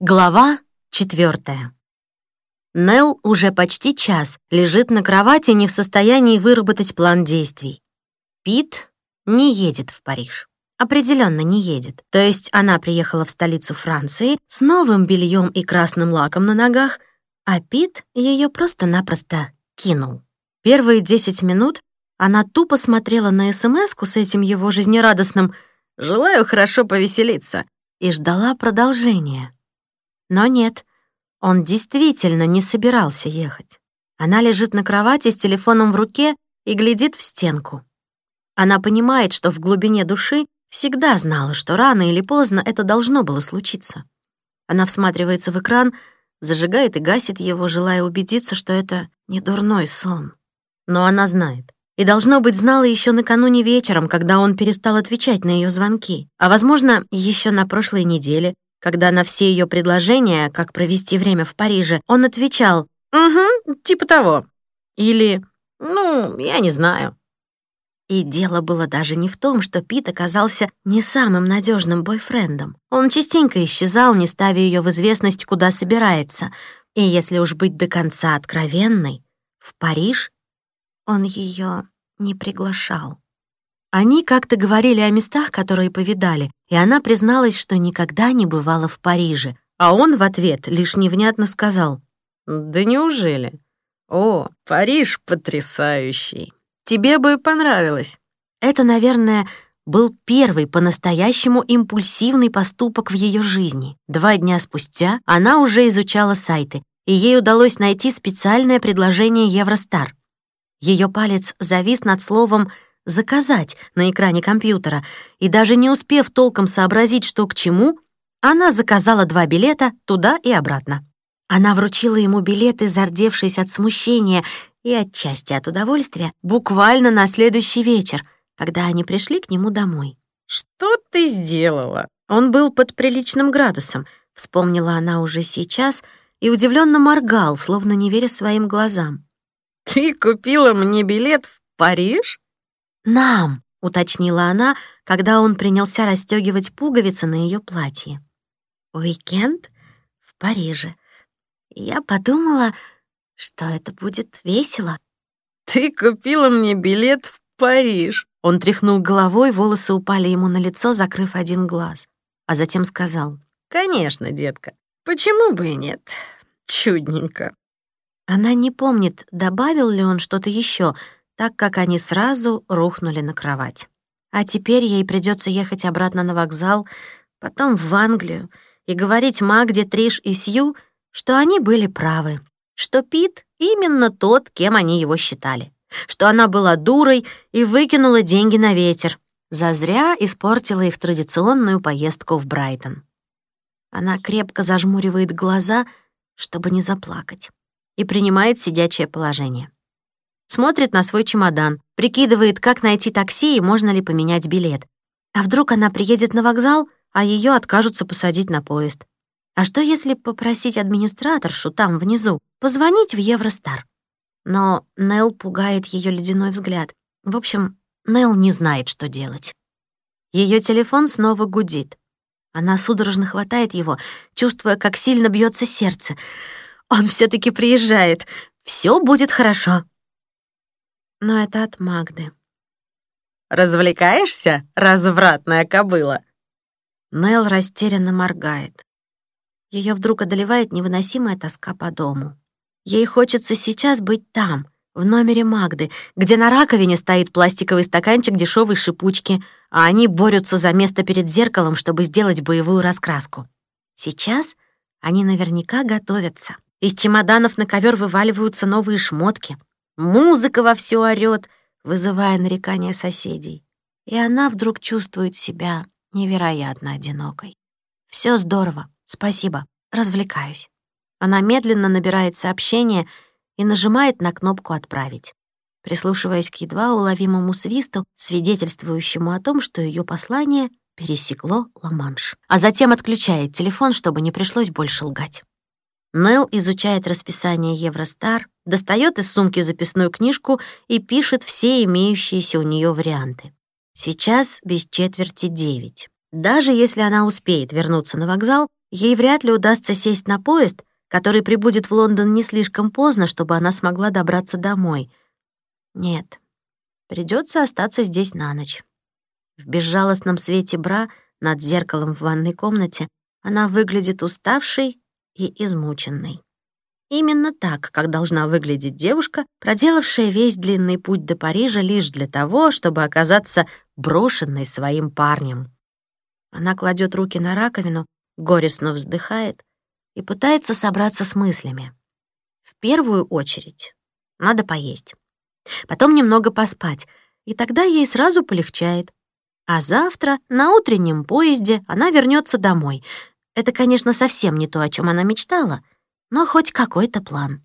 Глава четвертая. Нелл уже почти час лежит на кровати, не в состоянии выработать план действий. Пит не едет в Париж. Определенно не едет. То есть она приехала в столицу Франции с новым бельем и красным лаком на ногах, а Пит ее просто-напросто кинул. Первые 10 минут она тупо смотрела на смс с этим его жизнерадостным «Желаю хорошо повеселиться» и ждала продолжения. Но нет, он действительно не собирался ехать. Она лежит на кровати с телефоном в руке и глядит в стенку. Она понимает, что в глубине души всегда знала, что рано или поздно это должно было случиться. Она всматривается в экран, зажигает и гасит его, желая убедиться, что это не дурной сон. Но она знает. И, должно быть, знала еще накануне вечером, когда он перестал отвечать на ее звонки. А, возможно, еще на прошлой неделе, когда на все ее предложения, как провести время в Париже, он отвечал «Угу, типа того». Или «Ну, я не знаю». И дело было даже не в том, что Пит оказался не самым надежным бойфрендом. Он частенько исчезал, не ставя ее в известность, куда собирается. И если уж быть до конца откровенной, в Париж он ее не приглашал. Они как-то говорили о местах, которые повидали, и она призналась, что никогда не бывала в Париже. А он в ответ лишь невнятно сказал, «Да неужели? О, Париж потрясающий. Тебе бы понравилось». Это, наверное, был первый по-настоящему импульсивный поступок в ее жизни. Два дня спустя она уже изучала сайты, и ей удалось найти специальное предложение Евростар. Ее палец завис над словом «Евростар», заказать на экране компьютера, и даже не успев толком сообразить, что к чему, она заказала два билета туда и обратно. Она вручила ему билеты, зардевшись от смущения и отчасти от удовольствия, буквально на следующий вечер, когда они пришли к нему домой. «Что ты сделала?» Он был под приличным градусом, вспомнила она уже сейчас, и удивленно моргал, словно не веря своим глазам. «Ты купила мне билет в Париж?» «Нам», — уточнила она, когда он принялся расстегивать пуговицы на ее платье. «Уикенд в Париже. Я подумала, что это будет весело». «Ты купила мне билет в Париж». Он тряхнул головой, волосы упали ему на лицо, закрыв один глаз. А затем сказал, «Конечно, детка. Почему бы и нет? Чудненько». Она не помнит, добавил ли он что-то еще, так как они сразу рухнули на кровать. А теперь ей придется ехать обратно на вокзал, потом в Англию и говорить Магде, Триш и Сью, что они были правы, что Пит именно тот, кем они его считали, что она была дурой и выкинула деньги на ветер, зазря испортила их традиционную поездку в Брайтон. Она крепко зажмуривает глаза, чтобы не заплакать, и принимает сидячее положение смотрит на свой чемодан, прикидывает, как найти такси и можно ли поменять билет. А вдруг она приедет на вокзал, а ее откажутся посадить на поезд? А что, если попросить администраторшу там внизу позвонить в Евростар? Но Нелл пугает ее ледяной взгляд. В общем, Нелл не знает, что делать. Ее телефон снова гудит. Она судорожно хватает его, чувствуя, как сильно бьется сердце. Он все таки приезжает. Все будет хорошо но это от Магды. «Развлекаешься, развратная кобыла?» Нел растерянно моргает. Ее вдруг одолевает невыносимая тоска по дому. Ей хочется сейчас быть там, в номере Магды, где на раковине стоит пластиковый стаканчик дешевой шипучки, а они борются за место перед зеркалом, чтобы сделать боевую раскраску. Сейчас они наверняка готовятся. Из чемоданов на ковер вываливаются новые шмотки. Музыка вовсю орёт, вызывая нарекания соседей. И она вдруг чувствует себя невероятно одинокой. Все здорово, спасибо, развлекаюсь. Она медленно набирает сообщение и нажимает на кнопку «Отправить», прислушиваясь к едва уловимому свисту, свидетельствующему о том, что ее послание пересекло Ла-Манш, а затем отключает телефон, чтобы не пришлось больше лгать. Нелл изучает расписание Евростар, достает из сумки записную книжку и пишет все имеющиеся у нее варианты. Сейчас без четверти девять. Даже если она успеет вернуться на вокзал, Ей вряд ли удастся сесть на поезд, который прибудет в Лондон не слишком поздно, чтобы она смогла добраться домой. Нет, придется остаться здесь на ночь. В безжалостном свете бра над зеркалом в ванной комнате она выглядит уставшей и измученной. Именно так, как должна выглядеть девушка, проделавшая весь длинный путь до Парижа лишь для того, чтобы оказаться брошенной своим парнем. Она кладет руки на раковину, горестно вздыхает и пытается собраться с мыслями. В первую очередь надо поесть. Потом немного поспать, и тогда ей сразу полегчает. А завтра на утреннем поезде она вернется домой. Это, конечно, совсем не то, о чем она мечтала, но хоть какой-то план.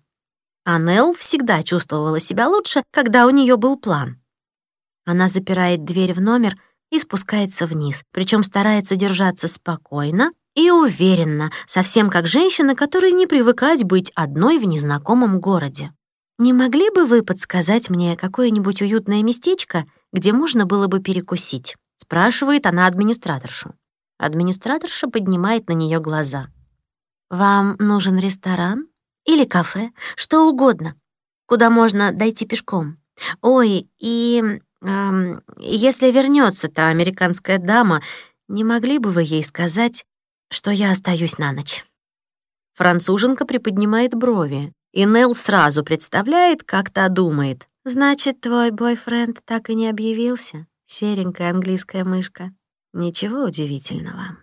А Нелл всегда чувствовала себя лучше, когда у нее был план. Она запирает дверь в номер и спускается вниз, причем старается держаться спокойно и уверенно, совсем как женщина, которой не привыкать быть одной в незнакомом городе. «Не могли бы вы подсказать мне какое-нибудь уютное местечко, где можно было бы перекусить?» — спрашивает она администраторшу. Администраторша поднимает на нее глаза. «Вам нужен ресторан или кафе? Что угодно. Куда можно дойти пешком? Ой, и эм, если вернется та американская дама, не могли бы вы ей сказать, что я остаюсь на ночь. Француженка приподнимает брови, и Нелл сразу представляет, как та думает. «Значит, твой бойфренд так и не объявился, серенькая английская мышка? Ничего удивительного».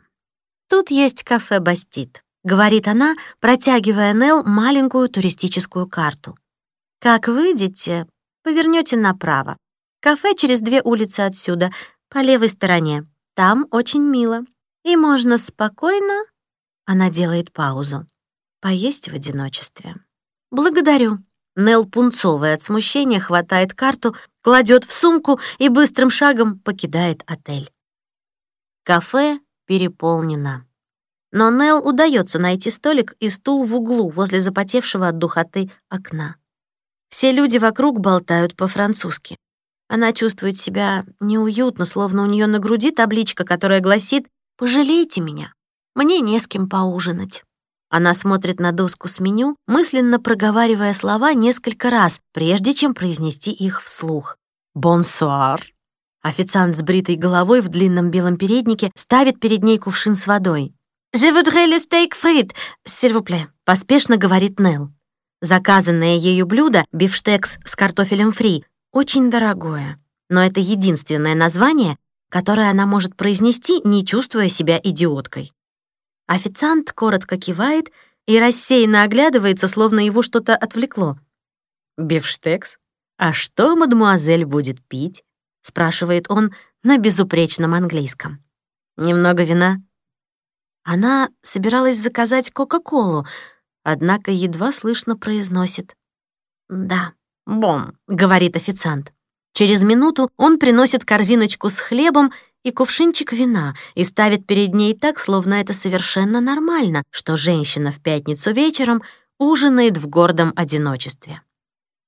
«Тут есть кафе «Бастит», — говорит она, протягивая Нелл маленькую туристическую карту. «Как выйдете, повернете направо. Кафе через две улицы отсюда, по левой стороне. Там очень мило. И можно спокойно, она делает паузу, поесть в одиночестве. Благодарю. Нел пунцовая от смущения хватает карту, кладет в сумку и быстрым шагом покидает отель. Кафе переполнено. Но Нел удается найти столик и стул в углу возле запотевшего от духоты окна. Все люди вокруг болтают по-французски. Она чувствует себя неуютно, словно у нее на груди табличка, которая гласит Пожалейте меня. Мне не с кем поужинать». Она смотрит на доску с меню, мысленно проговаривая слова несколько раз, прежде чем произнести их вслух. «Бонсуар». Официант с бритой головой в длинном белом переднике ставит перед ней кувшин с водой. «Je voudrais le steak frit, s'il vous plaît», — поспешно говорит Нелл. Заказанное ею блюдо, бифштекс с картофелем фри, очень дорогое. Но это единственное название, которое она может произнести, не чувствуя себя идиоткой. Официант коротко кивает и рассеянно оглядывается, словно его что-то отвлекло. «Бифштекс? А что мадемуазель будет пить?» — спрашивает он на безупречном английском. «Немного вина?» Она собиралась заказать Кока-Колу, однако едва слышно произносит. «Да, бом», — говорит официант. Через минуту он приносит корзиночку с хлебом и кувшинчик вина и ставит перед ней так, словно это совершенно нормально, что женщина в пятницу вечером ужинает в гордом одиночестве.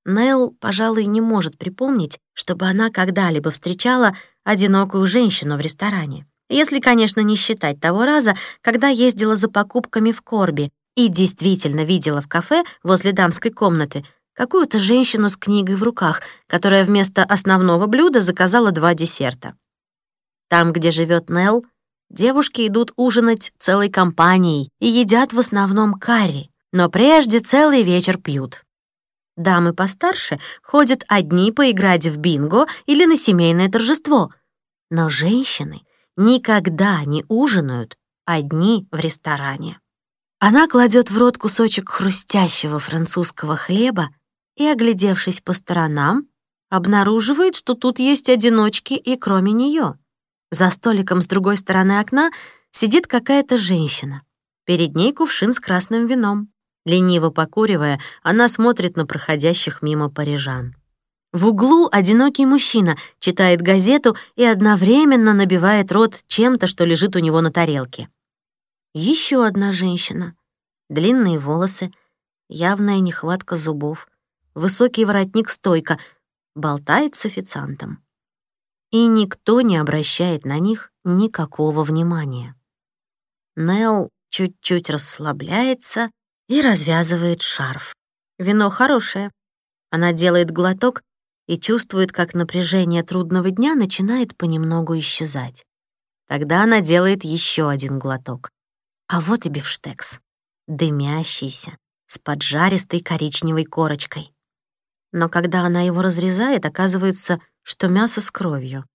Нелл, пожалуй, не может припомнить, чтобы она когда-либо встречала одинокую женщину в ресторане. Если, конечно, не считать того раза, когда ездила за покупками в Корби и действительно видела в кафе возле дамской комнаты какую-то женщину с книгой в руках, которая вместо основного блюда заказала два десерта. Там, где живет Нелл, девушки идут ужинать целой компанией и едят в основном карри, но прежде целый вечер пьют. Дамы постарше ходят одни поиграть в бинго или на семейное торжество, но женщины никогда не ужинают одни в ресторане. Она кладет в рот кусочек хрустящего французского хлеба и, оглядевшись по сторонам, обнаруживает, что тут есть одиночки и кроме нее. За столиком с другой стороны окна сидит какая-то женщина. Перед ней кувшин с красным вином. Лениво покуривая, она смотрит на проходящих мимо парижан. В углу одинокий мужчина читает газету и одновременно набивает рот чем-то, что лежит у него на тарелке. Еще одна женщина. Длинные волосы, явная нехватка зубов высокий воротник стойка, болтает с официантом. И никто не обращает на них никакого внимания. Нелл чуть-чуть расслабляется и развязывает шарф. Вино хорошее. Она делает глоток и чувствует, как напряжение трудного дня начинает понемногу исчезать. Тогда она делает еще один глоток. А вот и бифштекс. Дымящийся, с поджаристой коричневой корочкой. Но когда она его разрезает, оказывается, что мясо с кровью.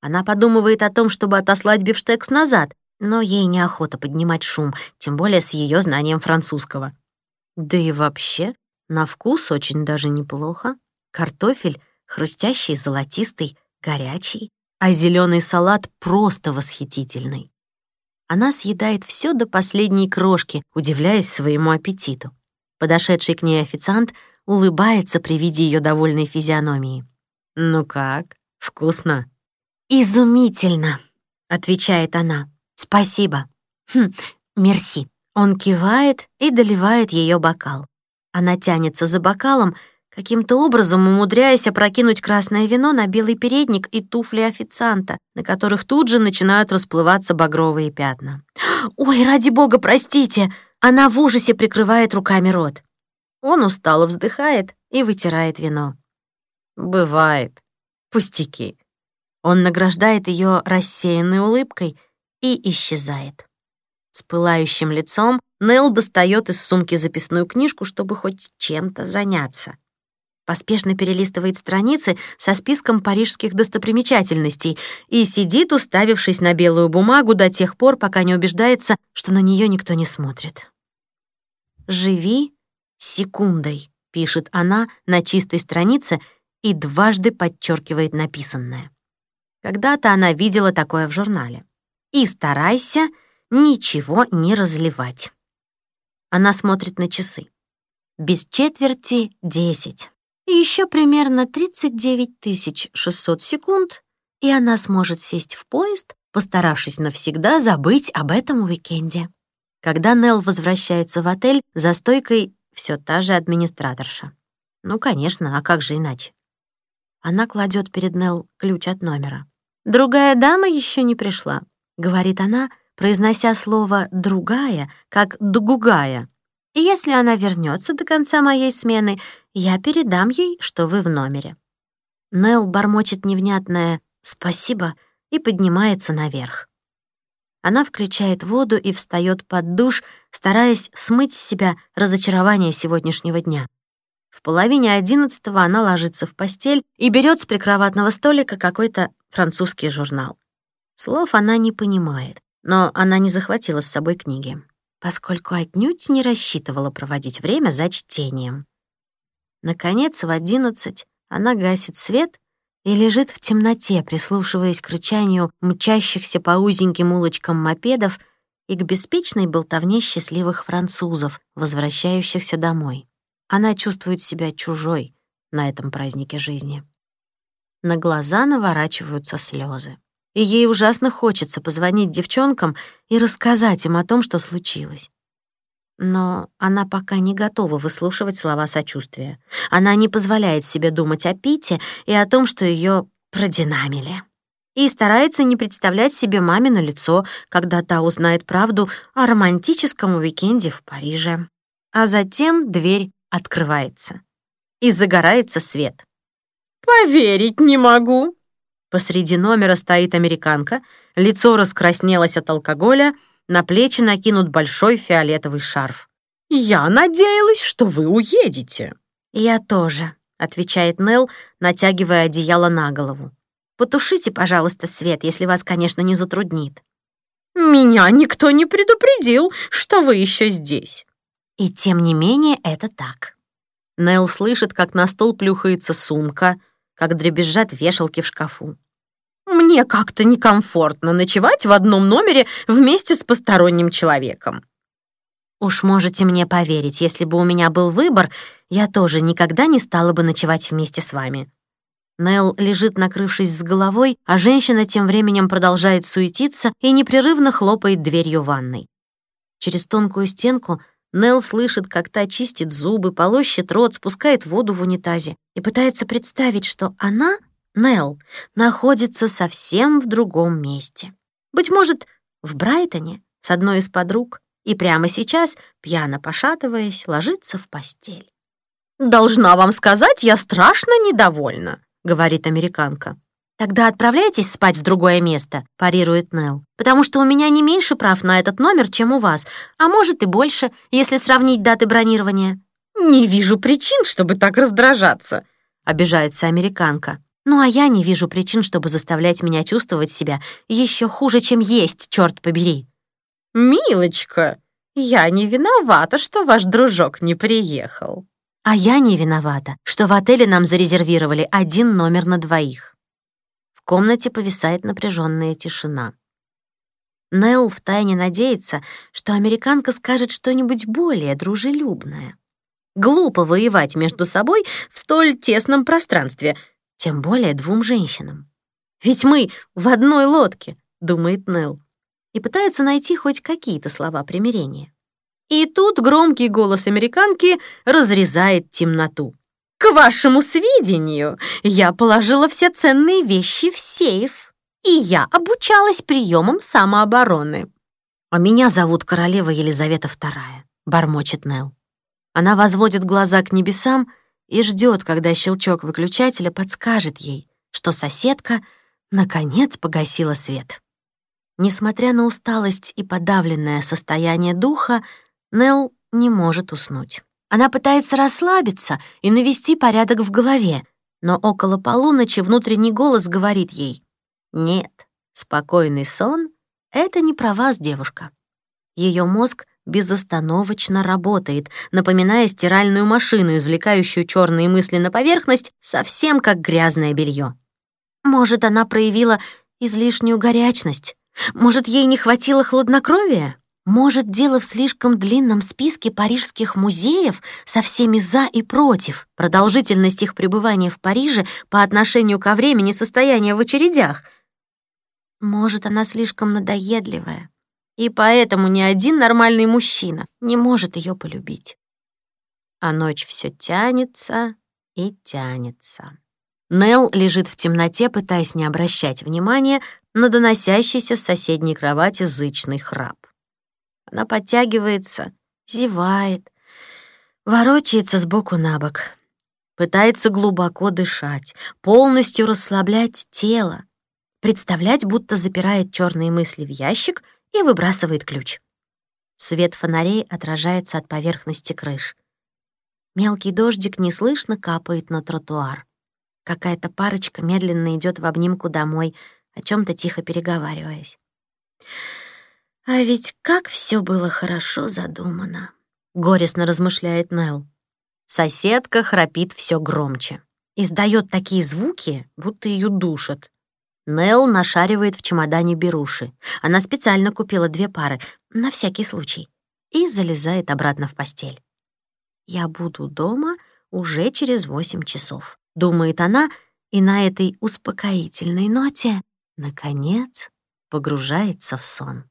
Она подумывает о том, чтобы отослать бифштекс назад, но ей неохота поднимать шум, тем более с ее знанием французского. Да и вообще, на вкус очень даже неплохо. Картофель хрустящий, золотистый, горячий, а зеленый салат просто восхитительный. Она съедает все до последней крошки, удивляясь своему аппетиту. Подошедший к ней официант улыбается при виде ее довольной физиономии. «Ну как, вкусно?» «Изумительно», — отвечает она. «Спасибо». «Хм, мерси». Он кивает и доливает ее бокал. Она тянется за бокалом, каким-то образом умудряясь опрокинуть красное вино на белый передник и туфли официанта, на которых тут же начинают расплываться багровые пятна. «Ой, ради бога, простите!» Она в ужасе прикрывает руками рот. Он устало вздыхает и вытирает вино. «Бывает. Пустяки». Он награждает ее рассеянной улыбкой и исчезает. С пылающим лицом Нелл достает из сумки записную книжку, чтобы хоть чем-то заняться. Поспешно перелистывает страницы со списком парижских достопримечательностей и сидит, уставившись на белую бумагу до тех пор, пока не убеждается, что на нее никто не смотрит. «Живи секундой», — пишет она на чистой странице и дважды подчеркивает написанное. Когда-то она видела такое в журнале. «И старайся ничего не разливать». Она смотрит на часы. Без четверти — десять. Еще примерно 39 600 секунд, и она сможет сесть в поезд, постаравшись навсегда забыть об этом уикенде. Когда Нелл возвращается в отель, за стойкой все та же администраторша. Ну, конечно, а как же иначе? Она кладет перед Нелл ключ от номера. «Другая дама еще не пришла», — говорит она, произнося слово «другая» как «дугугая». «И если она вернется до конца моей смены, я передам ей, что вы в номере». Нелл бормочет невнятное «спасибо» и поднимается наверх. Она включает воду и встает под душ, стараясь смыть с себя разочарование сегодняшнего дня. В половине одиннадцатого она ложится в постель и берет с прикроватного столика какой-то французский журнал. Слов она не понимает, но она не захватила с собой книги, поскольку отнюдь не рассчитывала проводить время за чтением. Наконец, в одиннадцать она гасит свет и лежит в темноте, прислушиваясь к рычанию мчащихся по узеньким улочкам мопедов и к беспечной болтовне счастливых французов, возвращающихся домой. Она чувствует себя чужой на этом празднике жизни. На глаза наворачиваются слезы. И ей ужасно хочется позвонить девчонкам и рассказать им о том, что случилось. Но она пока не готова выслушивать слова сочувствия. Она не позволяет себе думать о Пите и о том, что ее продинамили. И старается не представлять себе мамино лицо, когда та узнает правду о романтическом уикенде в Париже. А затем дверь открывается. И загорается свет. «Поверить не могу!» Посреди номера стоит американка, лицо раскраснелось от алкоголя — на плечи накинут большой фиолетовый шарф. «Я надеялась, что вы уедете». «Я тоже», — отвечает Нелл, натягивая одеяло на голову. «Потушите, пожалуйста, свет, если вас, конечно, не затруднит». «Меня никто не предупредил, что вы еще здесь». И тем не менее это так. Нелл слышит, как на стол плюхается сумка, как дребезжат вешалки в шкафу. Мне как-то некомфортно ночевать в одном номере вместе с посторонним человеком. Уж можете мне поверить, если бы у меня был выбор, я тоже никогда не стала бы ночевать вместе с вами. Нелл лежит, накрывшись с головой, а женщина тем временем продолжает суетиться и непрерывно хлопает дверью ванной. Через тонкую стенку Нелл слышит, как та чистит зубы, полощет рот, спускает воду в унитазе и пытается представить, что она Нелл находится совсем в другом месте. Быть может, в Брайтоне с одной из подруг и прямо сейчас, пьяно пошатываясь, ложится в постель. «Должна вам сказать, я страшно недовольна», — говорит американка. «Тогда отправляйтесь спать в другое место», — парирует Нелл. «Потому что у меня не меньше прав на этот номер, чем у вас, а может и больше, если сравнить даты бронирования». «Не вижу причин, чтобы так раздражаться», — обижается американка. «Ну а я не вижу причин, чтобы заставлять меня чувствовать себя еще хуже, чем есть, черт побери». «Милочка, я не виновата, что ваш дружок не приехал». «А я не виновата, что в отеле нам зарезервировали один номер на двоих». В комнате повисает напряженная тишина. Нелл втайне надеется, что американка скажет что-нибудь более дружелюбное. Глупо воевать между собой в столь тесном пространстве, тем более двум женщинам. «Ведь мы в одной лодке», — думает Нелл, и пытается найти хоть какие-то слова примирения. И тут громкий голос американки разрезает темноту. «К вашему сведению, я положила все ценные вещи в сейф, и я обучалась приемам самообороны». «А меня зовут королева Елизавета II», — бормочет Нелл. Она возводит глаза к небесам и ждет, когда щелчок выключателя подскажет ей, что соседка наконец погасила свет. Несмотря на усталость и подавленное состояние духа, Нелл не может уснуть. Она пытается расслабиться и навести порядок в голове, но около полуночи внутренний голос говорит ей «Нет, спокойный сон — это не про вас, девушка». Ее мозг безостановочно работает, напоминая стиральную машину, извлекающую черные мысли на поверхность, совсем как грязное белье. Может, она проявила излишнюю горячность? Может, ей не хватило хладнокровия? Может, дело в слишком длинном списке парижских музеев со всеми «за» и «против», продолжительность их пребывания в Париже по отношению ко времени состояния в очередях? Может, она слишком надоедливая, и поэтому ни один нормальный мужчина не может ее полюбить. А ночь все тянется и тянется. Нелл лежит в темноте, пытаясь не обращать внимания на доносящийся с соседней кровати зычный храп. Она подтягивается, зевает, ворочается сбоку на бок, пытается глубоко дышать, полностью расслаблять тело, представлять, будто запирает черные мысли в ящик и выбрасывает ключ. Свет фонарей отражается от поверхности крыш. Мелкий дождик неслышно капает на тротуар. Какая-то парочка медленно идет в обнимку домой, о чем то тихо переговариваясь. А ведь как все было хорошо задумано, горестно размышляет Нел. Соседка храпит все громче. Издает такие звуки, будто ее душат. Нел нашаривает в чемодане беруши. Она специально купила две пары, на всякий случай, и залезает обратно в постель. «Я буду дома уже через восемь часов», — думает она, и на этой успокоительной ноте, наконец, погружается в сон.